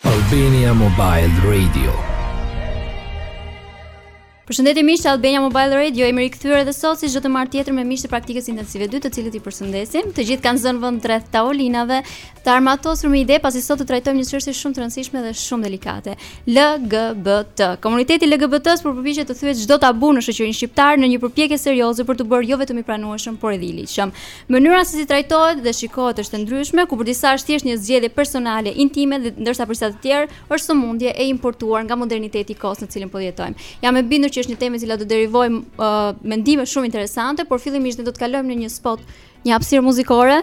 Albania Mobile Radio Përshëndetje miq të Albania Mobile Radio, jemi rikthyer edhe sot si çdo të martë tjetër me miqtë e praktikës intensive 2, të cilët i përshëndesim. Të gjithë kanë zënë vend rreth tavolinave, të armatosur me ide, pasi sot të trajtojmë një çështje shumë të rëndësishme dhe shumë delikate. LGBT. Komuniteti LGBT po përpiqet të thyejë çdo tabu në shoqërinë shqiptare në një përpjekje serioze për t'u bërë jo vetëm i pranueshëm, por edhe i ligjshëm. Mënyra se si trajtohet dhe shikohet është e ndryshme, ku për disa është thjesht një zgjedhje personale, intime, ndërsa për disa të tjerë është sëmundje e importuar nga moderniteti i kohës në të cilën po jetojmë. Jam e bindur që është një temë e cila do derivojë uh, mendime shumë interesante, por fillimisht ne do të kalojmë në një spot, një hapësirë muzikore.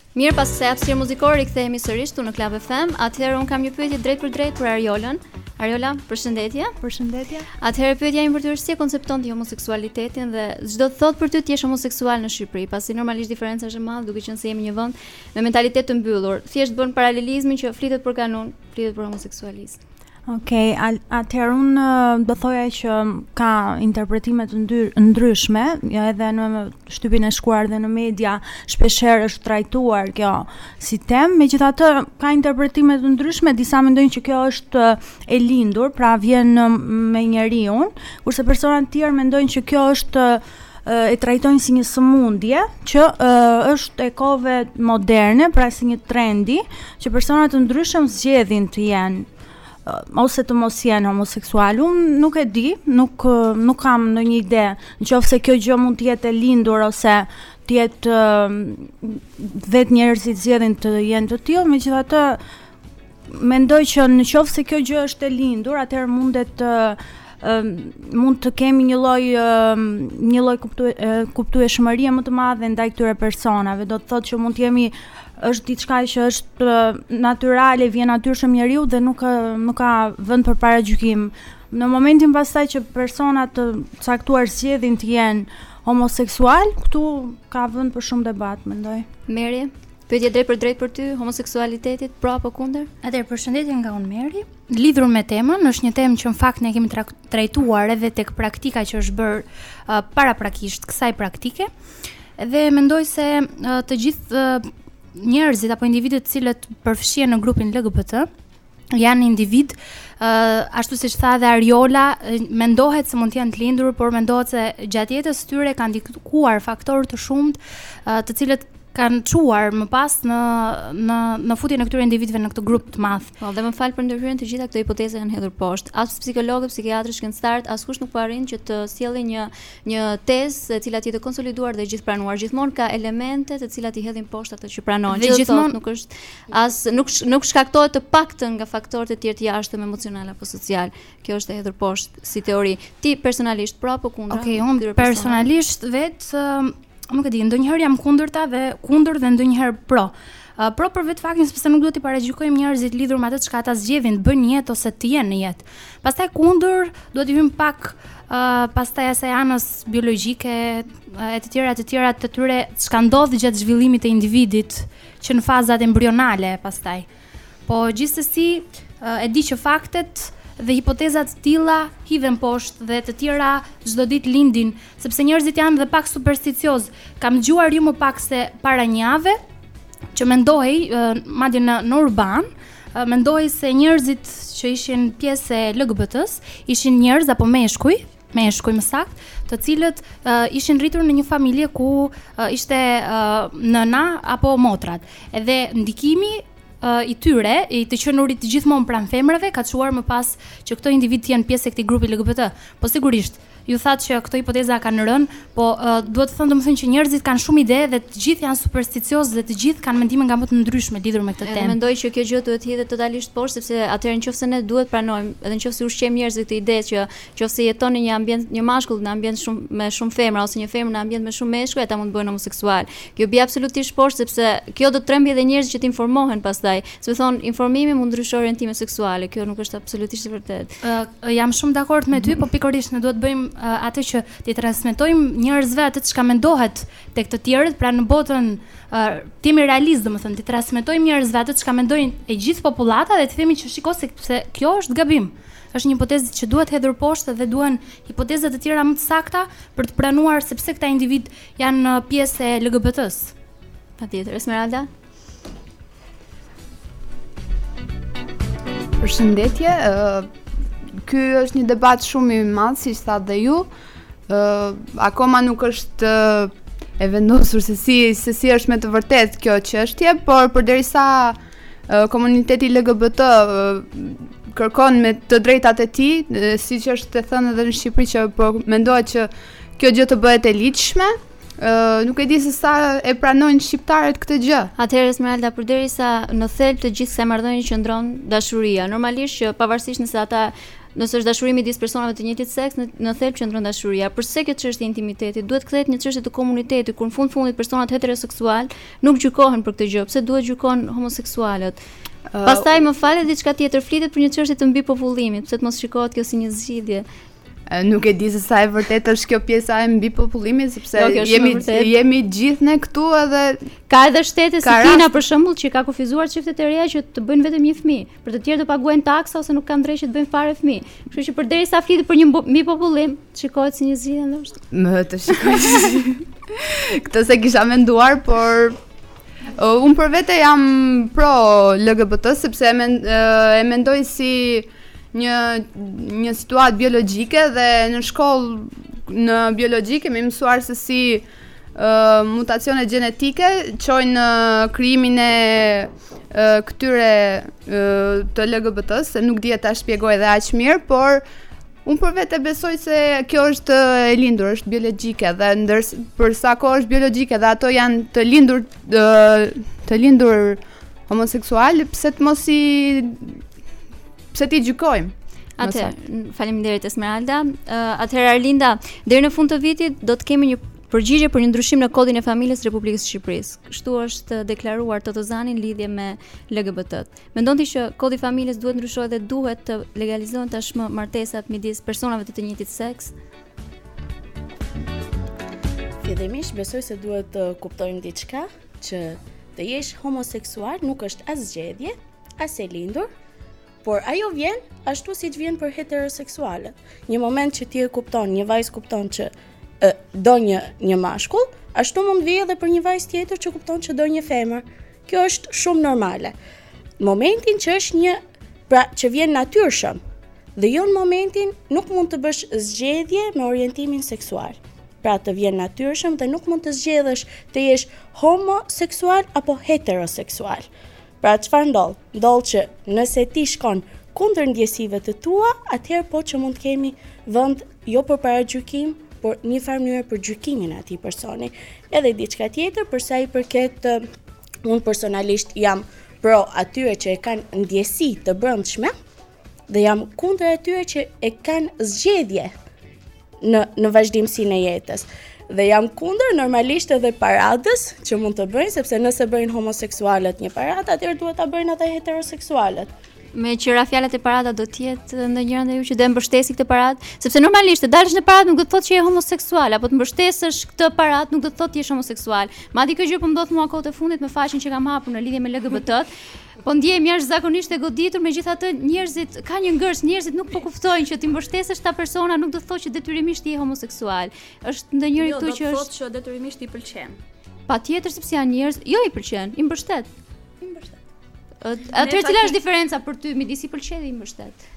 Mirë, pas kësaj hapësirë muzikore rikthehemi sërish këtu në Club FM. Atëherë unë kam një pyetje drejtpërdrejt për Ariolën. Ariola, përshëndetje. Përshëndetje. Atëherë pyetja ime për ty është si e koncepton ti homoseksualitetin dhe ç'do të thotë për ty të jesh homoseksual në Shqipëri, pasi normalisht diferenca është e madhe duke qenë se jemi një vend me mentalitet të mbyllur. Thjesht bën paralelizmin që flitet për kanun, flitet për homoseksualizëm. Okej, atëherë unë uh, do thoja që ka interpretime të ndryshme, edhe në shtypin e shkuar dhe në media shpesh herë është trajtuar kjo si temë, megjithatë ka interpretime të ndryshme, disa mendojnë që kjo është uh, e lindur, pra vjen uh, me njeriun, kurse persona të tjerë mendojnë që kjo është uh, e trajtojnë si një sëmundje që është e kohëve moderne, pra si një trendi që persona të ndryshëm zgjedhin të jenë ose të mos jenë homoseksual. Unë nuk e di, nuk nuk kam ndonjë ide në qoftë se kjo gjë mund të jetë e lindur ose të jetë vetë njerëzit zgjedhin të jenë të tillë, megjithatë Mendoj që në qoftë se kjo gjë është e lindur, atëherë mundet të mund të kemi një lloj një lloj kuptueshmërie më të madhe ndaj këtyre personave. Do të thotë që mund të jemi është diçka që është natyrale, i vjen natyrshëm njeriut dhe nuk nuk ka vend për paragjykim. Në momentin pastaj që persona të caktuar zgjedhin të jenë homoseksual, këtu ka vend për shumë debat, mendoj. Meri Pyetje drejtpërdrejt për ty, homoseksualitetit, pro apo kundër? Atëherë, përshëndetje nga unë Meri. Lidhur me temën, është një temë që në fakt ne e kemi trajtuar edhe tek praktika që është bërë uh, paraprakisht kësaj praktike. Dhe mendoj se uh, të gjithë uh, njerëzit apo individët të cilët përfshihen në grupin LGBT, janë individë, uh, ashtu siç tha edhe Ariola, mendohet se mund të jenë të lindur, por mendohet se gjatë jetës së tyre kanë ndikuar faktorë të shumtë, uh, të cilët kanë çuar më pas në në në futjen e këtyre individëve në këtë grup të madh. Po dhe më fal për ndërhyrjen të gjitha këto hipoteza janë hedhur poshtë. As psikologët, psikiatrët, shkencëtarët, askush nuk po arrin që të sjellë një një tezë e cila të jetë e konsoliduar dhe gjithë pranuar. Gjithmonë ka elemente të cilat i hedhin poshtë ato që pranojnë. Dhe gjithmonë nuk është as nuk nuk shkaktohet të paktën nga faktorët e tjerë të jashtëm emocional apo social. Kjo është e hedhur poshtë si teori. Ti personalisht pro apo kundra? Okej, okay, unë personalisht vetë uh, nuk e di, ndonjëherë jam kundërta dhe kundër dhe ndonjëherë pro. Uh, pro për vetë faktin sepse nuk duhet të paragjykojmë njerëzit lidhur me atë çka ata zgjedhin të bëjnë në jetë ose të jenë në jetë. Pastaj kundër duhet të hyjmë pak uh, pastaj asaj anës biologjike e të tjera të tjera të tyre çka ndodh gjatë zhvillimit të individit që në fazat embrionale pastaj. Po gjithsesi e di që faktet dhe hipoteza të tilla hidhen poshtë dhe të tjera çdo ditë lindin, sepse njerëzit janë dhe pak supersticiozë. Kam dëgjuar ju më pak se para një jave që mendohej madje në në urban, mendohej se njerëzit që ishin pjesë e LGBT-s ishin njerëz apo meshkuj, meshkuj më saktë, të cilët uh, ishin rritur në një familje ku uh, ishte uh, nëna apo motrat. Edhe ndikimi uh, i tyre, i të qenurit gjithmonë pranë femrave, ka çuar më pas që këta individë të jenë pjesë e këtij grupi LGBT. Po sigurisht, ju thatë që këto hipoteza kanë rënë, po uh, duhet thënë domethënë që njerëzit kanë shumë ide dhe të gjithë janë supersticiozë dhe të gjithë kanë mendime nga më të ndryshmet lidhur me këtë temë. Unë mendoj që kjo gjë duhet të hidhet totalisht poshtë sepse atëherë nëse ne duhet pranojmë, edhe nëse ushqejmë njerëzit këtë ide që Nëse jeton në një ambient një mashkull në ambient shumë me shumë femra ose një femër në ambient me shumë meshkuj, ata mund të bëhen homoseksualë. Kjo bie absolutisht poshtë sepse kjo do të trembë edhe njerëzit që të informohen pastaj. Se thonë informimi mund ndryshojë orientimin seksual, kjo nuk është absolutisht e vërtetë. Uh, jam shumë dakord me ty, po pikërisht ne duhet të bëjmë uh, atë që t'i transmetojmë njerëzve atë çka mendohet tek të tjerët, pra në botën uh, të jemi realistë, domethënë t'i transmetojmë njerëzve atë çka mendojnë e gjithë popullata dhe të themi që shikoje se pse kjo është gabim. Është një hipotezë që duhet hedhur poshtë dhe duhen hipoteza të tjera më të sakta për të pranuar se pse këta individë janë pjesë e LGBT-s. Patjetër, Esmeralda. Përshëndetje. Uh, ky është një debat shumë i madh, siç thatë dhe ju. Uh, akoma nuk është uh, e vendosur se si se si është me të vërtetë kjo çështje, por përderisa komuniteti LGBT kërkon me të drejtat e tij, siç është thënë edhe në Shqipëri që po mendohet që kjo gjë të bëhet e ligjshme, Uh, nuk e di se sa e pranojnë shqiptarët këtë gjë. Atëherë Esmeralda përderisa në thelb të gjithë kësaj marrëdhënie qëndron dashuria. Normalisht që pavarësisht nëse ata nëse është dashuri midis personave të njëjtit seks në, në thelb qëndron dashuria. Përse kjo çështje intimiteti duhet kthehet në çështje të komunitetit kur në fund fundit personat heteroseksualë Nuk gjykohen për këtë gjë, pse duhet të gjykohen homoseksualët? Uh, Pastaj më falet diçka tjetër, flitet për një çështje të mbipopullimit, pse të mos shikohet kjo si një zgjidhje? Nuk e di se sa e vërtetë është kjo pjesa e mbipopullimit sepse jo, jemi jemi gjithë ne këtu edhe ka edhe shtete si Kina për shembull që ka kufizuar çiftet e reja që të bëjnë vetëm një fëmijë. Për të tjerë të paguajnë taksa ose nuk kanë të drejtë që të bëjnë fare fëmijë. Kështu që përderisa flitet për një mbipopullim, të shikohet si një zgjidhje ndoshta. Më të shikoj. Këtë s'e kisha menduar, por uh, unë për vete jam pro LGBT sepse e, men, uh, e mendoj si një një situatë biologjike dhe në shkollë në biologji kemi mësuar se si uh, mutacionet gjenetike çojnë në krijimin e këtyre të LGBT-s, se nuk di edhe ta shpjegoj edhe aq mirë, por unë për vete besoj se kjo është e lindur, është biologjike dhe ndër për sa kohë është biologjike dhe ato janë të lindur të lindur homoseksualë, pse të mos i Pse t'i gjykojmë? Atëherë, faleminderit Esmeralda. Uh, Atëherë Arlinda, deri në fund të vitit do të kemi një përgjigje për një ndryshim në kodin e familjes së Republikës së Shqipërisë. Kështu është deklaruar Totozani në lidhje me LGBT. Mendon ti që kodi i familjes duhet të ndryshohet dhe duhet të legalizohen tashmë martesat midis personave të të njëjtit seks? Fillimisht besoj se duhet të kuptojmë diçka që të jesh homoseksual nuk është as zgjedhje, as e lindur, por ajo vjen ashtu siç vjen për heteroseksualët. Një moment që ti e kupton, një vajzë kupton që e, do një një mashkull, ashtu mund të vijë edhe për një vajzë tjetër që kupton që do një femër. Kjo është shumë normale. Momentin që është një pra që vjen natyrshëm dhe jo në momentin nuk mund të bësh zgjedhje me orientimin seksual. Pra të vjen natyrshëm dhe nuk mund të zgjedhësh të jesh homoseksual apo heteroseksual. Pra çfarë ndodh? Ndodh që nëse ti shkon kundër ndjesive të tua, atëherë po që mund të kemi vend jo për paragjykim, por njëfarë mënyre për gjykimin e atij personi. Edhe diçka tjetër për sa i përket unë personalisht jam pro atyre që e kanë ndjesi të brendshme, Dhe jam kundër atyre që e kanë zgjedhje në në vazhdimësinë e jetës. Dhe jam kundër normalisht edhe paradës që mund të bëjnë, sepse nëse bëjnë homoseksualët një paradë, atëherë duhet ta bëjnë edhe heteroseksualët. Meqë ra fjala te parada do të jetë ndonjëra nga ju që do e mbështesë këtë paradë, sepse normalisht të dalësh në paradë nuk do të thotë që je homoseksual, apo të mbështesësh këtë paradë nuk do të thotë që je homoseksual. Madje kjo gjë po më ndodh mua kohët e fundit me faqen që kam hapur në lidhje me LGBT-t. Po ndjehem jashtëzakonisht e goditur, megjithatë njerëzit ka një ngërç, njerëzit nuk po kuptojnë që t'i mbështesësh këta persona nuk do të thotë që detyrimisht je homoseksual. Është ndonjëri jo, këtu që është Jo, do të thotë që detyrimisht i pëlqen. Patjetër sepse janë njerëz, jo i pëlqen, i mbështet. I mbështet. Atëherë cila është diferenca për ty midis i pëlqen dhe i mbështet?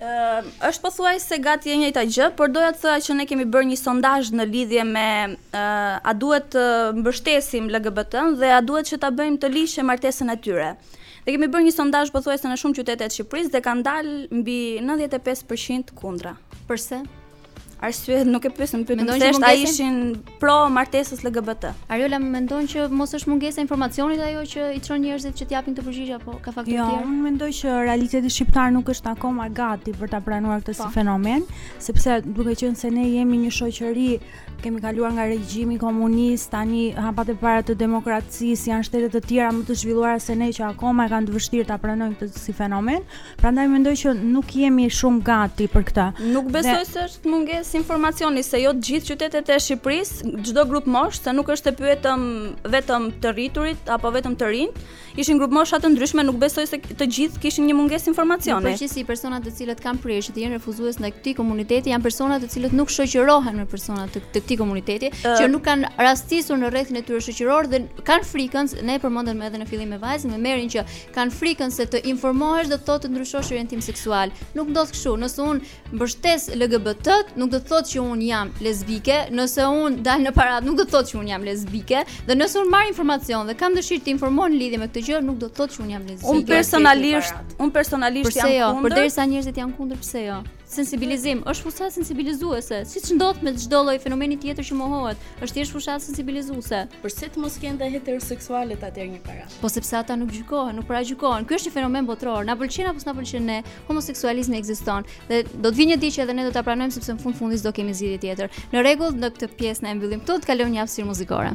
Është pothuajse gati e njëjta gjë, por doja të thoja që ne kemi bërë një sondazh në lidhje me a duhet të mbështesim LGBT-në dhe a duhet që ta bëjmë të ligjshme martesën e tyre. Dhe kemi bërë një sondazh pothuajse në shumë qytete të Shqipërisë dhe kanë dalë mbi 95% kundra. Përse? Arsyet nuk e pyesëm, pyetëm se është a ishin pro martesës LGBT. Ariola mendon që mos është mungesa e informacionit ajo që i çon njerëzit që të japin këtë përgjigje apo ka faktorë jo, të tjerë. Jo, unë mendoj që realiteti shqiptar nuk është akoma gati për ta pranuar këtë si po. fenomen, sepse duke qenë se ne jemi një shoqëri, kemi kaluar nga regjimi komunist, tani hapat e para të demokracisë janë shtete të tjera më të zhvilluara se ne që akoma e kanë të vështirë ta pranojnë këtë si fenomen. Prandaj mendoj që nuk jemi shumë gati për këtë. Nuk besoj se është mungesë informacioni se jo të gjithë qytetet e Shqipërisë, çdo grupmoshë, se nuk është e pyetëm vetëm të rriturit apo vetëm të rinjtë, ishin grupmosha të ndryshme, nuk besoj se të gjithë kishin një mungesë informacioni. Në përgjithësi persona të cilët kanë prirje që të jenë refuzues ndaj këtij komuniteti janë persona të cilët nuk shoqërohen me persona të, të këtij komuniteti, uh, që nuk kanë rastisur në rrethin e tyre shoqëror dhe kanë frikën, ne përmendëm edhe në fillim me vajzën, me Merin që Kanë frikën se të informohesh do të thotë të ndryshosh orientim seksual. Nuk ndodh kështu. Nëse unë mbështes LGBT-t, nuk do të thotë që unë jam lesbike. Nëse unë dal në paradë, nuk do të thotë që unë jam lesbike. Dhe nëse unë marr informacion dhe kam dëshirë të informohem në lidhje me këtë gjë, nuk do të thotë që unë jam lesbike. Unë personalisht, unë personalisht jam jo? kundër. Përse jo? Përderisa njerëzit janë kundër, pse jo? Sensibilizim, është fushatë sensibilizuese, siç ndodh me çdo lloj fenomeni tjetër që mohohet, është thjesht fushatë sensibilizuese. Përse të mos kenë dhe heteroseksualët atëherë një paradë? Po sepse ata nuk gjykohen, nuk paragjykohen. Ky është një fenomen botëror. Na pëlqen apo s'na pëlqen ne, homoseksualizmi ekziston dhe do të vijë një ditë që edhe ne do ta pranojmë sepse në fund fundit s'do kemi zgjidhje tjetër. Në rregull, në këtë pjesë ne e mbyllim këtu, do të kalojmë një hapësirë muzikore.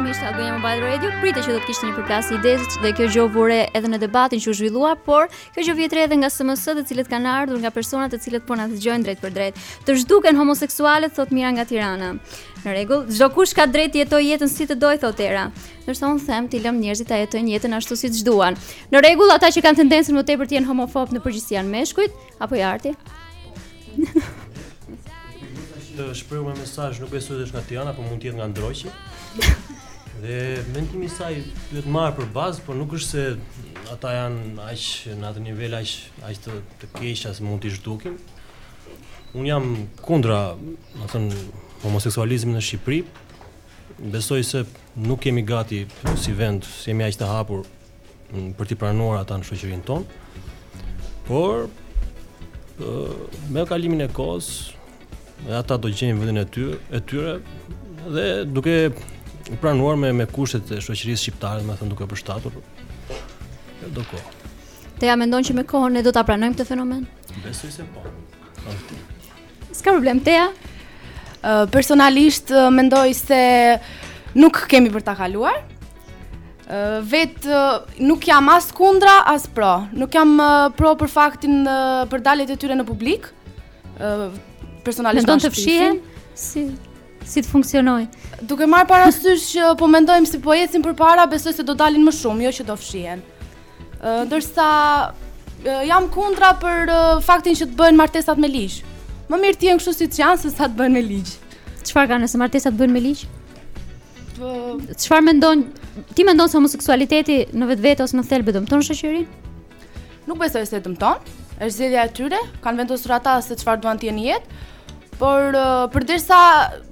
Mishta Albania Mobile Radio pritej që do të kishte një përplasje idesh dhe kjo gjë u vu re edhe në debatin që u zhvillua, por kjo gjë vihet re edhe nga SMS të cilat kanë ardhur nga persona të cilët po na dëgjojnë drejtpërdrejt. Të zhduken homoseksualët thotë Mira nga Tirana. Në rregull, çdokush ka të drejtë të jetojë jetën si të dojë thotë Era. Ndërsa unë them t'i lëmë njerëzit ta jetojnë jetën ashtu siç duan. Në rregull, ata që kanë tendencën më tepër të jenë homofobë në përgjithësi janë meshkujt apo jo Arti? U shprehu me mesazh, nuk besoj se është nga Tirana, por mund të jetë nga Ndroqi. Dhe mendimi i saj duhet marrë për bazë, por nuk është se ata janë aq në atë nivel aq aq të të keq as mund të zhdukin. Un jam kundra, do të thotë, homoseksualizmit në Shqipëri. Besoj se nuk jemi gati si vend, s'jemi aq të hapur mm, për t'i pranuar ata në shoqërinë tonë. Por me kalimin e kohës, ata do të gjejnë vendin e tyre, e tyre dhe duke u pranuar me me kushtet e shoqërisë shqiptare, domethënë duke u përshtatur. Jo do kohë. Tea mendon që me kohën ne do ta pranojmë këtë fenomen? Besoj se po. S'ka problem Tea. Uh, personalisht uh, mendoj se nuk kemi për ta kaluar. Uh, vetë uh, nuk jam as kundra as pro. Nuk jam uh, pro për faktin uh, për daljet e tyre në publik. Uh, personalisht mendon të fshihen si si të funksionojë. Duke marrë parasysh që po mendojmë se po ecim përpara, besoj se do dalin më shumë, jo që do fshihen. Ndërsa jam kundra për faktin që të bëhen martesat me ligj. Më mirë të jenë kështu siç janë se sa të bëhen me ligj. Çfarë ka nëse martesat bëhen me ligj? Çfarë mendon ti mendon se homoseksualiteti në vetvete ose në thelb e dëmton shoqërinë? Nuk besoj se dëmton. Është zgjedhja e tyre, kanë vendosur ata se çfarë duan të jenë në jetë. Por uh, përderisa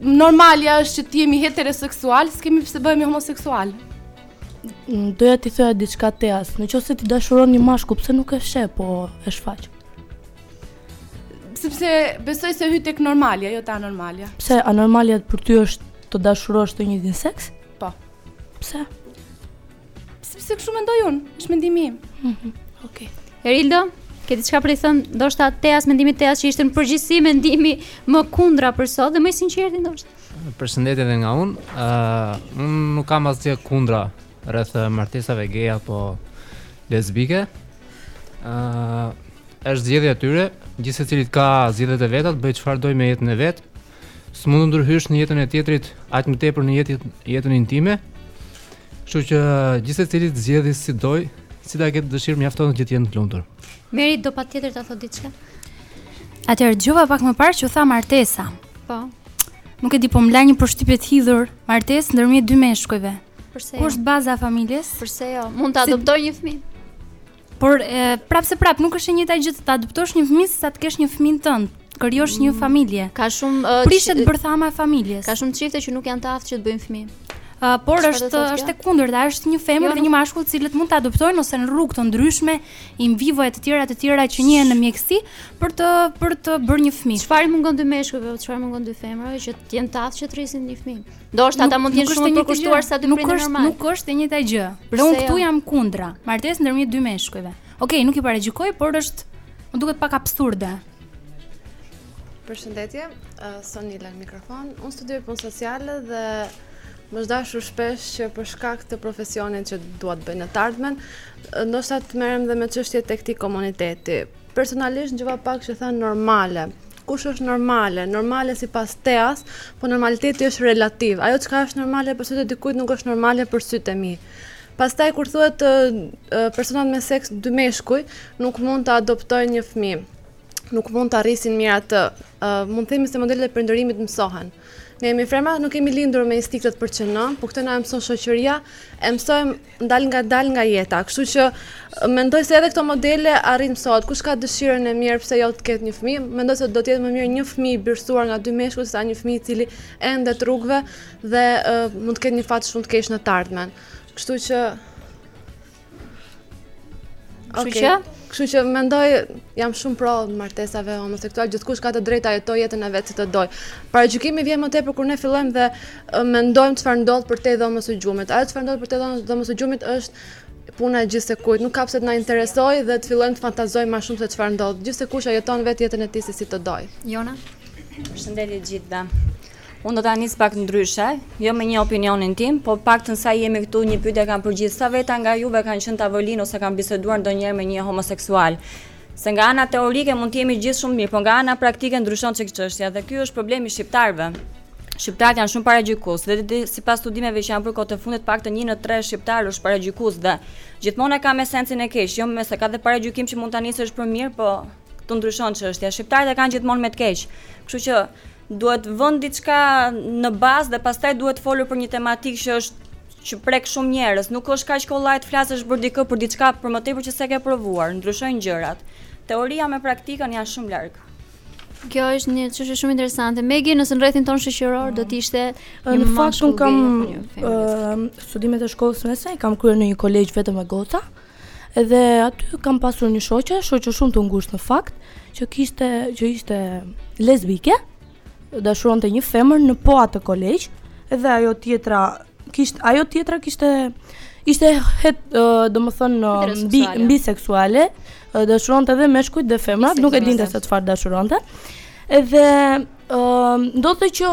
normalja është që të jemi heteroseksual, s'kemi pse bëhemi homoseksual. Doja t'i thoja diçka Teas, në qoftë se ti dashuron një mashkull, pse nuk e fsheh po e shfaq? Sepse besoj se hyj tek normalja, jo te anormalja. Pse anormalja për ty është të dashurosh të njëjtin seks? Po. Pse? Sepse kështu mendoj unë, është mendimi im. Mm -hmm. Okej. Okay. Erildo, ke diçka për të thënë, ndoshta Teas mendimi Teas që ishte në përgjithësi mendimi më kundra për sot dhe më i sinqertë ndoshta. Përshëndetje dhe nga unë. Uh, unë nuk kam asgjë kundra rreth martesave gay apo lesbike. Ëh, uh, është zgjedhja e tyre, gjithsecili ka zgjedhjet e veta, bën çfarë do me jetën e vet. S'mund të ndërhysh në jetën e tjetrit, aq më tepër në jetën jetën intime. Kështu që gjithsecili të zgjedhë si të dojë, si ta ketë dëshirë mjafton që të jenë të lumtur. Meri do patjetër të thotë diçka. Atëherë dëgjova pak më parë që u tha martesa. Po. Nuk e di, po më la një përshtypje të hidhur, martesë ndërmjet dy meshkujve. Përse? Ku është baza e familjes? Përse jo? Mund të adoptojë një fëmijë. Por e, prap se prap nuk është e njëjta gjë të adoptosh një fëmijë se sa të kesh një fëmijë tënd, të krijosh një Mm. familje. Ka shumë ë, Prishet ç- bërthama e familjes. Ka shumë çifte që nuk janë të aftë që të bëjnë fëmijë. Ë, por Çfarë do është thotë kjo? është e kundërta, është një femër Jo, dhe nuk- një mashkull të cilët mund të adoptojnë ose në rrugë të ndryshme in vivo e të tjera të tjera që njihen në mjekësi për të për të bërë një fëmijë. Çfarë i mungon dy meshkujve, çfarë mungon dy femrave që të jenë të aftë që të rrisin një fëmijë? Ndoshta ata mund të jenë shumë të përkushtuar sa dy prindër normal. Nuk është e njëjta gjë. Dhe unë këtu jo? jam kundra. Martesë ndërmjet dy meshkujve. Okej, okay, nuk i paragjykoj, por është më duket pak absurde. Përshëndetje, uh, Sonila në mikrofon. Unë studioj punë sociale dhe Më është dashur shpesh që për shkak të profesionit që dua të bëj në të ardhmen, ndoshta të merrem dhe me çështjet e këtij komuniteti. Personalisht dëgjova pak që u tha normale. Kush është normale? Normale sipas teje, po normaliteti është relativ. Ajo çka është normale për sytë e dikujt nuk është normale për sytë e mi. Pastaj kur thuhet personat me seks dy meshkuj nuk mund të adoptojnë një fëmijë. nuk mund ta rrisin mirë atë, uh, mund të themi se modelet e prindërimit mësohen. Ne jemi femra, nuk kemi lindur me instinktet për të qenë, po këtë na e mëson shoqëria, e mësojmë dalëngadalë nga jeta. Kështu që mendoj se edhe këto modele arrin mësohet. Kush ka dëshirën e mirë pse jo të ketë një fëmijë? Mendoj se do të jetë më mirë një fëmijë i birësuar nga dy meshkuj se sa një fëmijë i cili endet rrugëve dhe uh, mund të ketë një fat shumë të keq në të ardhmen. Kështu që Kështu okay. që? Kështu që mendoj jam shumë pro martesave homoseksuale, gjithkush ka të drejtë ta jetojë jetën e vet si të dojë. Paragjykimi vjen më tepër kur ne fillojmë dhe mendojmë çfarë ndodh përtej dhomës së gjumit. Ajo çfarë ndodh përtej dhomës së gjumit është puna e gjithsekujt, nuk ka pse të na interesojë dhe të fillojmë të fantazojmë më shumë se çfarë ndodh. Gjithsekush e jeton vetë jetën e tij se si të dojë. Jona, përshëndetje gjithëve. Unë do ta nis pak ndryshe, jo me një opinionin tim, po paktën sa jemi këtu një pyetje kam për gjithë, sa veta nga juve kanë qenë tavolinë ose kanë biseduar ndonjëherë me një homoseksual? Se nga ana teorike mund të jemi gjithë shumë mirë, po nga ana praktike ndryshon çik çështja dhe ky është problemi i shqiptarëve. Shqiptarët janë shumë paragjykues dhe dhe sipas studimeve që janë bërë kohët e fundit paktën 1 në 3 shqiptarë është paragjykues dhe gjithmonë e ka me sensin e keq, jo me se ka dhe paragjykim që mund ta nisësh për mirë, po të ndryshon çështja. Shqiptarët e kanë gjithmonë më të keq. Kështu që Duhet vënë diçka në bazë dhe pastaj duhet folur për një tematikë që është që prek shumë njerëz. Nuk është kaq kollaj të flasësh për dikë për diçka për më tepër që s'e ke provuar. Ndryshojnë gjërat. Teoria me praktikën janë shumë larg. Kjo është një çështje shumë interesante. Megi nëse në rrethin tënd shoqëror do të ishte një në fakt unë kam studimet e shkollës mesme kam kryer në një kolegj vetëm me goca. Ëh, Edhe aty kam pasur një shoqe, shoqe shumë të ngushtë në fakt, që kishte që ishte lesbike, dashuronte një femër në po atë kolegj, edhe ajo tjetra kishte ajo tjetra kishte ishte het, uh, domethënë bi biseksuale, uh, dashuronte edhe meshkujt dhe femrat, nuk e dinte se çfarë dashuronte. Edhe uh, ndodhte që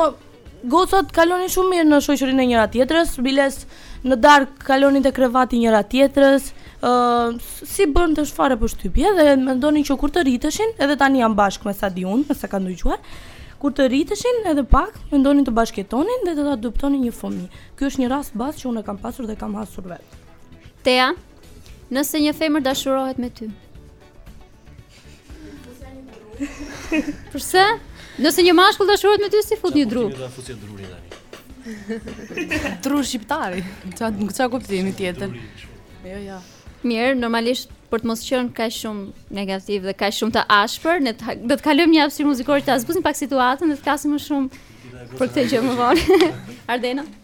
Gocat kalonin shumë mirë në shoqërinë e njëra tjetrës, biles në darkë kalonin te krevati njëra tjetrës, uh, si bënte, çfarë përshtypje dhe mendonin që kur të rriteshin, edhe tani janë bashkë me sa di unë, me sa kam dëgjuar, kur të rriteshin edhe pak, mendonin të bashkëjetonin dhe të adoptonin një fëmi. Ky është një rast bazë që unë e kam pasur dhe kam hasur vetë. Tea, nëse një femër dashurohet me ty, Përse? Nëse një mashkull dashurohet me ty s'i fut një dru. Çfarë do të fusë drurin tani? Dru shqiptari. Ça ça kuptimi tjetër? Jo, jo. Mirë, normalisht për të mos qenë kaq shumë negativ dhe kaq shumë të ashpër, ne do të kalojmë një hapësirë muzikore ta zbusim pak situatën dhe të flasim më shumë për këtë gjë më vonë. Ardena.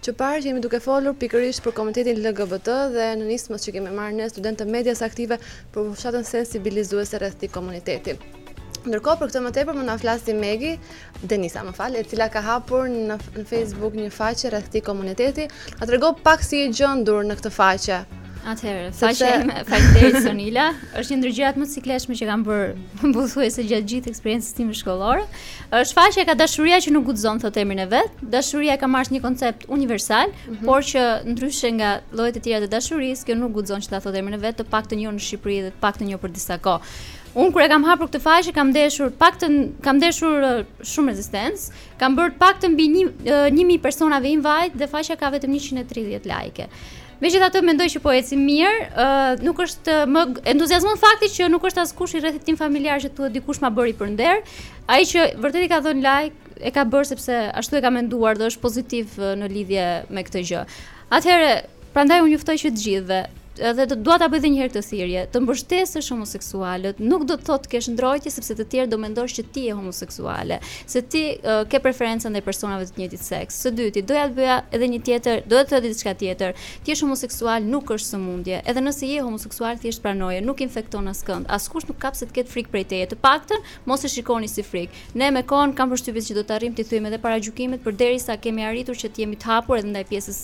Që parë që jemi duke folur pikërisht për komunitetin LGBT dhe nismës që kemi marrë ne studentë të Medias Aktive për fushatën sensibilizuese rreth këtij komuniteti. Ndërkohë për këtë më tepër mund na flasi Megi Denisa, më fal, e cila ka hapur në, në Facebook një faqe rreth këtij komuniteti. Na trego pak si je gjendur në këtë faqe. Atëherë, faqja ime në fakt Sonila është një ndër gjërat më të sikletshme që kam bërë pothuajse gjatë gjithë eksperiencës time shkollore. Është faqja ka Dashuria që nuk guxon të thotë emrin e vet. Dashuria ka marrë një koncept universal, mm -hmm. por që ndryshe nga llojet e tjera të dashurisë, kjo nuk guxon që ta thotë emrin e vet, të paktën jo në Shqipëri dhe të paktën jo për disa kohë. Unë kur e kam hapur këtë faqe kam ndeshur paktën kam ndeshur shumë rezistencë, kam bërë paktën mbi 1000 personave invite dhe faqja ka vetëm 130 like. Megjithatë, mendoj që po ecim mirë, ë nuk është më entuziazmon fakti që nuk është askush i rrethit tim familjar që të thuhet dikush ma bëri për nder. Ai që vërtet i ka dhënë like, e ka bërë sepse ashtu e ka menduar dhe është pozitiv në lidhje me këtë gjë. Atëherë, prandaj unë ju ftoj që të gjithëve, edhe dua ta bëj edhe një herë këtë thirrje, të mbështesësh homoseksualët, nuk do të thotë të kesh ndrojtje sepse të tjerët do mendojnë që ti je homoseksuale. se ti ke preferenca ndaj personave të njëjtit seks. Së dyti, doja të bëja edhe një tjetër, doja të thoja diçka tjetër. Të jesh homoseksual, nuk është sëmundje. Edhe nëse je homoseksual, thjesht pranoje, nuk infekton askënd. Askush nuk ka pse të ketë frikë prej teje, të paktën mos e shikoni si frikë. Ne me kohën kam përshtypjen që do të arrijmë t'i thyejmë edhe paragjykimet përderisa kemi arritur që të jemi të hapur edhe ndaj pjesës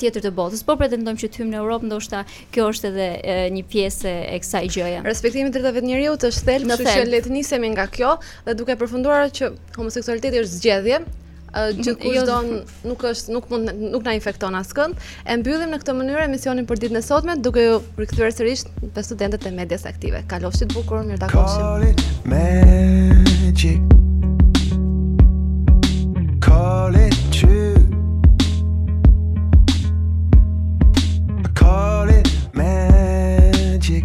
tjetër të botës. Po pretendojmë që të hyjmë në Europë, ndoshta kjo është edhe një pjesë e kësaj gjëje. Respektimi i të drejtave të njeriut është thelb, kështu që le të nisemi nga kjo. Dhe duke përfunduar që homoseksualiteti është zgjedhje, gjithkush jo, don nuk është nuk mund nuk na infekton askënd. E mbyllim në këtë mënyrë emisionin për ditën e sotme duke ju rikthyer sërish te studentët e medias aktive. Kalofshit bukur, mirë u takofshim. Call it true. Call it magic.